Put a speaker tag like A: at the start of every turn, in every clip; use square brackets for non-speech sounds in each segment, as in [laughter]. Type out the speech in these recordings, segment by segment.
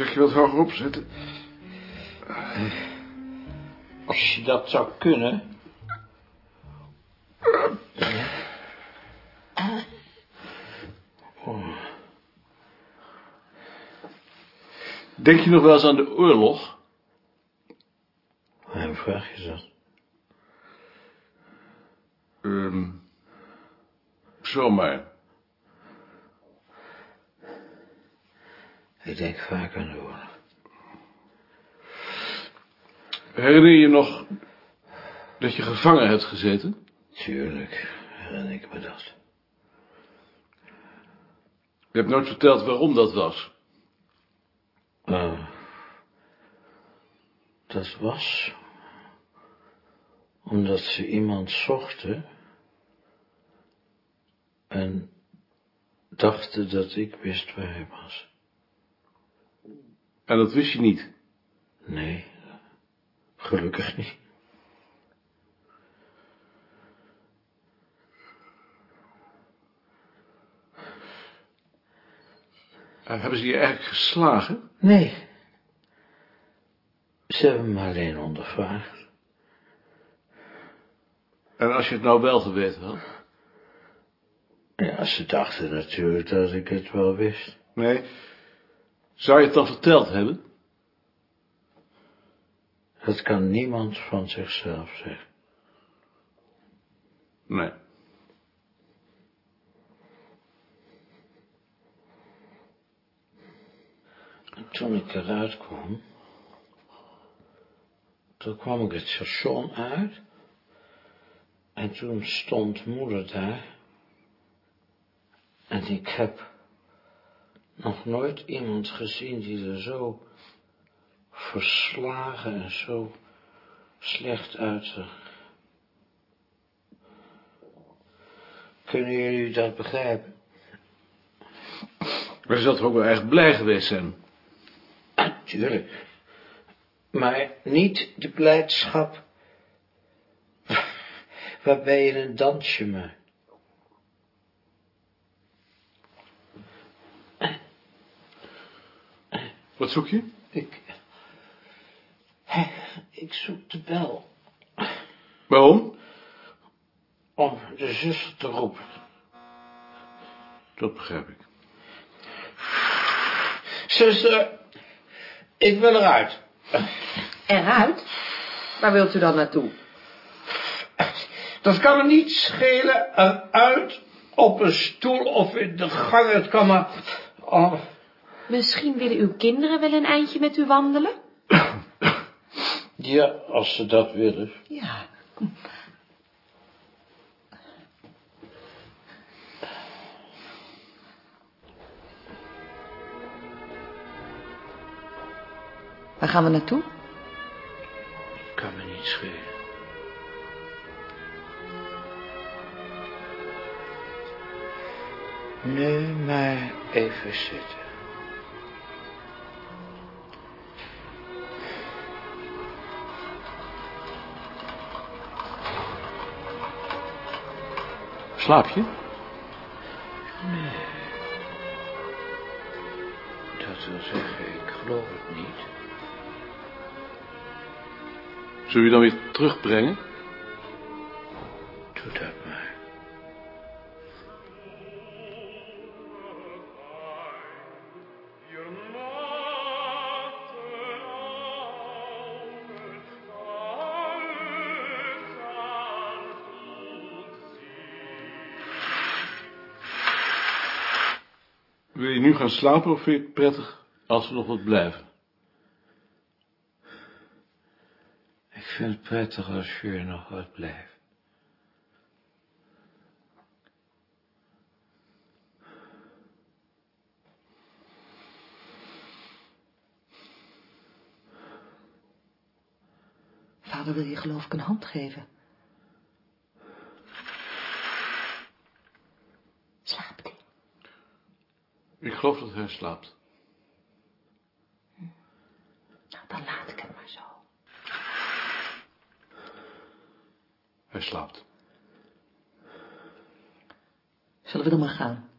A: Zeg je wat hoger opzetten?
B: Als je dat zou kunnen...
A: Denk je nog wel eens aan de oorlog?
B: Waarom vraag je dat?
A: Ehm zomaar.
B: Ik denk vaak aan de oorlog.
A: Herinner je nog dat je gevangen hebt gezeten?
B: Tuurlijk, herinner ik me dat.
A: Je hebt nooit verteld waarom dat was.
B: Oh. Dat was... omdat ze iemand zochten... en dachten dat ik wist waar hij was.
A: En dat wist je niet.
B: Nee, gelukkig niet.
A: Eh, hebben ze je eigenlijk geslagen?
B: Nee. Ze hebben me alleen ondervraagd.
A: En als je het nou wel geweten had?
B: Ja, ze dachten natuurlijk dat ik het wel wist.
A: Nee. Zou je het dan verteld hebben?
B: Dat kan niemand van zichzelf zeggen.
A: Nee.
B: En toen ik eruit kwam, toen kwam ik het station uit. En toen stond moeder daar. En ik heb nog nooit iemand gezien die er zo verslagen en zo slecht uitzag. Kunnen jullie dat begrijpen?
A: Maar toch ook wel erg blij geweest zijn?
B: Natuurlijk. Maar niet de blijdschap waarbij je een dansje maakt.
A: Wat zoek je?
B: Ik... Ik zoek de bel
A: Waarom?
B: om de zuster te roepen.
A: Dat begrijp ik.
B: Zuster, ik wil eruit.
C: Eruit? Waar wilt u dan naartoe?
B: Dat kan me niet schelen eruit op een stoel of in de gang. Het kan maar... Oh,
C: Misschien willen uw kinderen wel een eindje met u wandelen?
B: ja, als ze dat willen.
C: Ja. Waar gaan we naartoe?
B: Kan me niet schelen. Nu maar even zitten.
A: Slaap je?
B: Dat wil zeggen, ik geloof het niet.
A: Zullen we je dan weer terugbrengen? Wil je nu gaan slapen of vind je het prettig als we nog wat blijven?
B: Ik vind het prettig als je er nog wat blijft.
C: Vader wil je geloof ik een hand geven. Slaapt hij?
A: Ik geloof dat hij slaapt.
C: Nou, dan laat ik het maar zo.
A: Hij slaapt.
C: Zullen we dan maar gaan?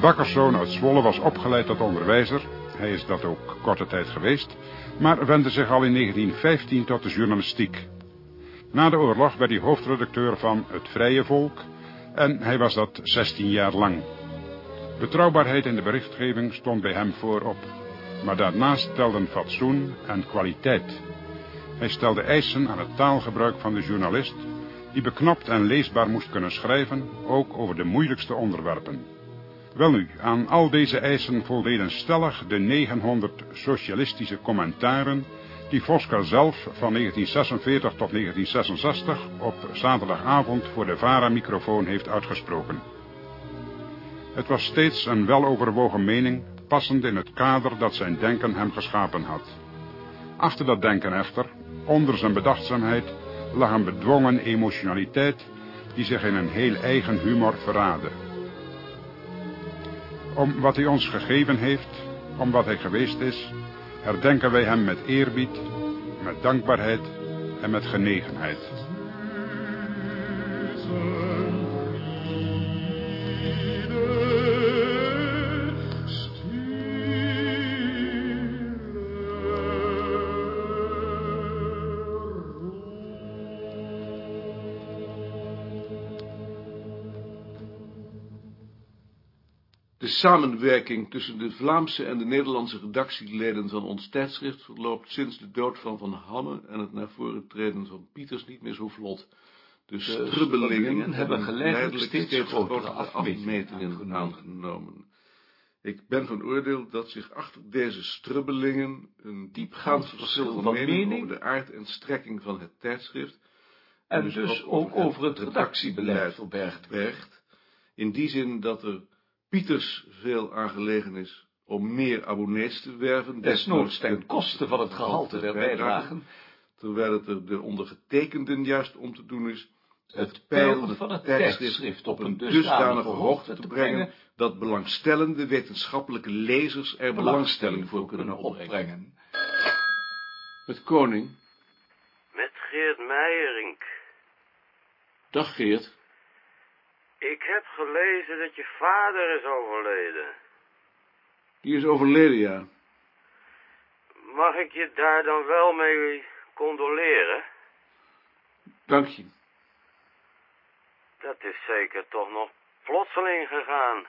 D: Bakkerszoon uit Zwolle was opgeleid tot onderwijzer, hij is dat ook korte tijd geweest, maar wendde zich al in 1915 tot de journalistiek. Na de oorlog werd hij hoofdredacteur van Het Vrije Volk en hij was dat 16 jaar lang. Betrouwbaarheid in de berichtgeving stond bij hem voorop, maar daarnaast telden fatsoen en kwaliteit. Hij stelde eisen aan het taalgebruik van de journalist, die beknopt en leesbaar moest kunnen schrijven, ook over de moeilijkste onderwerpen. Welnu, aan al deze eisen voldeden stellig de 900 socialistische commentaren die Vosca zelf van 1946 tot 1966 op zaterdagavond voor de VARA-microfoon heeft uitgesproken. Het was steeds een weloverwogen mening, passend in het kader dat zijn denken hem geschapen had. Achter dat denken echter, onder zijn bedachtzaamheid, lag een bedwongen emotionaliteit die zich in een heel eigen humor verraadde. Om wat hij ons gegeven heeft, om wat hij geweest is, herdenken wij hem met eerbied, met dankbaarheid en met genegenheid.
A: De samenwerking tussen de Vlaamse en de Nederlandse redactieleden van ons tijdschrift verloopt sinds de dood van Van Hamme en het naar voren treden van Pieters niet meer zo vlot. De strubbelingen hebben geleidelijk steeds grotere afmetingen aangenomen. Ik ben van oordeel dat zich achter deze strubbelingen een diepgaand verschil van mening over de aard en strekking van het tijdschrift
B: En dus ook over het redactiebeleid verbergt,
A: in die zin dat er Pieters veel aangelegen is om meer abonnees te werven,
B: Desnoods ten koste van het gehalte der bijdragen.
A: terwijl het er de ondergetekenden juist om te doen is
B: Het peilen van het tijdschrift op een dusdanige hoogte te brengen
A: dat belangstellende wetenschappelijke lezers er belangstelling voor kunnen opbrengen. Met Koning.
E: Met Geert Meijerink.
A: Dag Geert.
E: Ik heb gelezen dat je vader is overleden.
A: Die is overleden, ja.
E: Mag ik je daar dan wel mee condoleren?
A: Dank je.
E: Dat is zeker toch nog plotseling gegaan.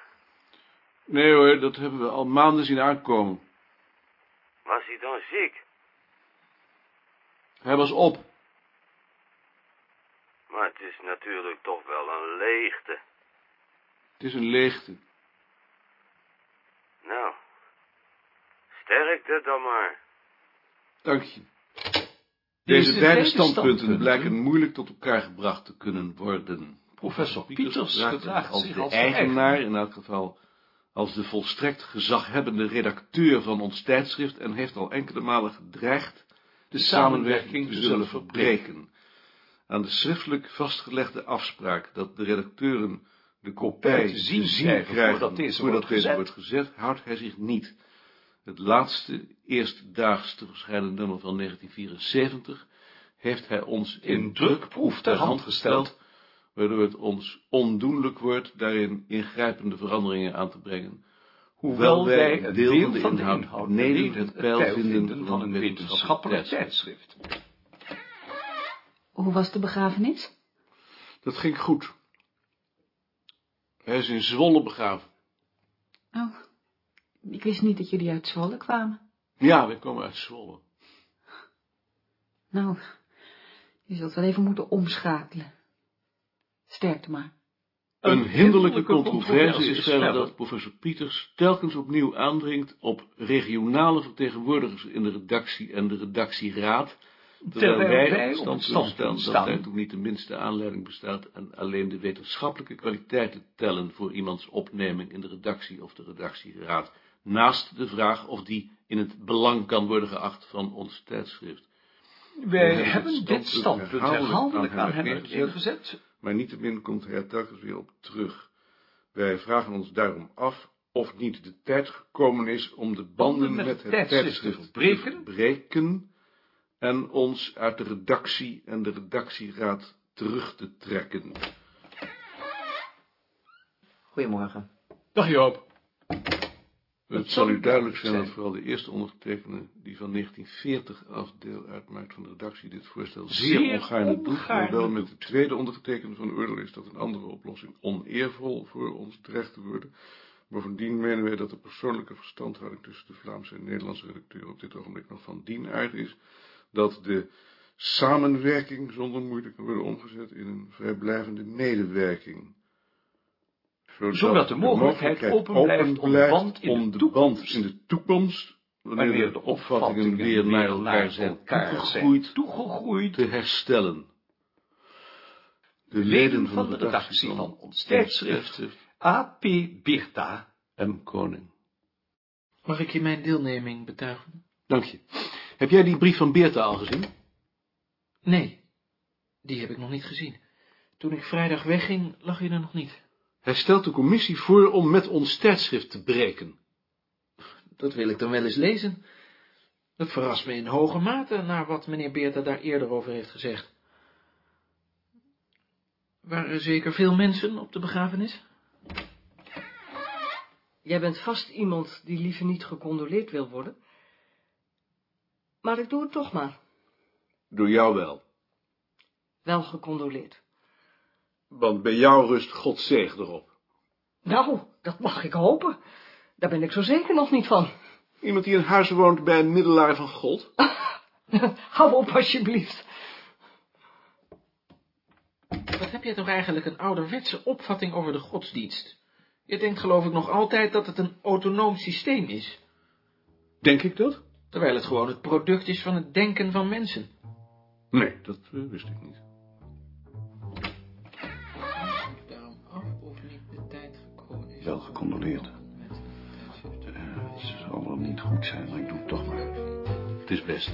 A: Nee hoor, dat hebben we al maanden zien aankomen.
E: Was hij dan ziek?
A: Hij was op.
E: Maar het is natuurlijk toch wel een leegte.
A: Het is een leegte.
E: Nou, sterkte dan maar.
A: Dank je.
B: Deze
A: beide standpunten blijken moeilijk tot elkaar gebracht te kunnen worden.
B: Professor Pieters gedraagt
A: als
B: zich
A: de
B: als
A: eigenaar, in elk geval als de volstrekt gezaghebbende redacteur van ons tijdschrift en heeft al enkele malen gedreigd de samenwerking te zullen verbreken. Aan de schriftelijk vastgelegde afspraak dat de redacteuren de kopij
B: te zien krijgen
A: krijgen
B: voordat deze
A: voordat
B: wordt
A: deze wordt gezet, houdt hij zich niet. Het laatste, eerstdaags te verschijnen nummer van 1974 heeft hij ons
B: In drukproef ter hand gesteld.
A: waardoor het ons ondoenlijk wordt daarin ingrijpende veranderingen aan te brengen, hoewel wij deel van de inhoud beneden het peil vinden van een wetenschappelijk tijdschrift.
F: Hoe was de begrafenis?
A: Dat ging goed. Hij is in Zwolle begraven.
F: Oh, ik wist niet dat jullie uit Zwolle kwamen.
A: Ja, we komen uit Zwolle.
F: Nou, je zult wel even moeten omschakelen. Sterkte maar.
A: Een hinderlijke controverse is verder dat professor Pieters telkens opnieuw aandringt op regionale vertegenwoordigers in de redactie en de redactieraad, terwijl wij op
B: op
A: stand
B: stand
A: stellen dat daartoe niet de minste aanleiding bestaat en alleen de wetenschappelijke kwaliteiten tellen voor iemands opneming in de redactie of de redactieraad, naast de vraag of die in het belang kan worden geacht van ons tijdschrift.
B: Wij
A: het
B: hebben dit
A: standpunt
B: standpunt herhaaldelijk aan hem
A: ingezet.
B: gezet.
A: Maar niettemin komt hij er telkens weer op terug. Wij vragen ons daarom af of niet de tijd gekomen is om de banden met het tijdschrift te
B: verbreken.
A: En ons uit de redactie en de redactieraad terug te trekken.
G: Goedemorgen.
B: Dag Joop.
A: Het zal u duidelijk zijn dat vooral de eerste ondergetekende, die van 1940 af deel uitmaakt van de redactie, dit voorstel zeer,
B: Zeer
A: ongaarne doet,
B: ongaarne
A: hoewel met de tweede ondergetekende van oordeel is dat een andere oplossing oneervol voor ons terecht te worden. Bovendien menen wij dat de persoonlijke verstandhouding tussen de Vlaamse en Nederlandse redacteur op dit ogenblik nog van dien aard is, dat de samenwerking zonder moeite kan worden omgezet in een vrijblijvende medewerking.
B: Zodat de mogelijkheid open blijft om de band in de
A: om de
B: toekomst-
A: band in de toekomst, wanneer
B: Wanneer
A: de opvattingen weer naar elkaar zijn toegegroeid,
B: toegegroeid.
A: te herstellen. De
B: leden van de redactie van ons tijdschrift, A.P. Birta.
A: M. Koning.
G: Mag ik je mijn deelneming betuigen?
A: Dank je. Heb jij die brief van Beerta al gezien?
G: Nee, die heb ik nog niet gezien. Toen ik vrijdag wegging, lag je er nog niet.
A: Hij stelt de commissie voor om met ons tijdschrift te breken.
G: Dat wil ik dan wel eens lezen. Dat verrast me in hoge mate, naar wat meneer Beerta daar eerder over heeft gezegd. Waren er zeker veel mensen op de begrafenis?
H: Jij bent vast iemand die liever niet gecondoleerd wil worden. Maar ik doe het toch maar.
A: Door jou wel.
H: Wel gecondoleerd.
A: Want bij jou rust God zegen erop.
H: Nou, dat mag ik hopen. Daar ben ik zo zeker nog niet van.
A: Iemand die in huis woont bij een middelaar van God? [laughs]
H: Hou op alsjeblieft.
G: Wat heb jij toch eigenlijk een ouderwetse opvatting over de godsdienst? Je denkt geloof ik nog altijd dat het een autonoom systeem is,
A: Denk ik dat?
G: Terwijl het gewoon het product is van het denken van mensen.
A: Nee, dat eh, wist ik niet.
G: Daarom af of niet de tijd gekomen is.
I: Wel gecondoleerd. Eh, het zal wel niet goed zijn, maar ik doe het toch maar.
A: Het is best.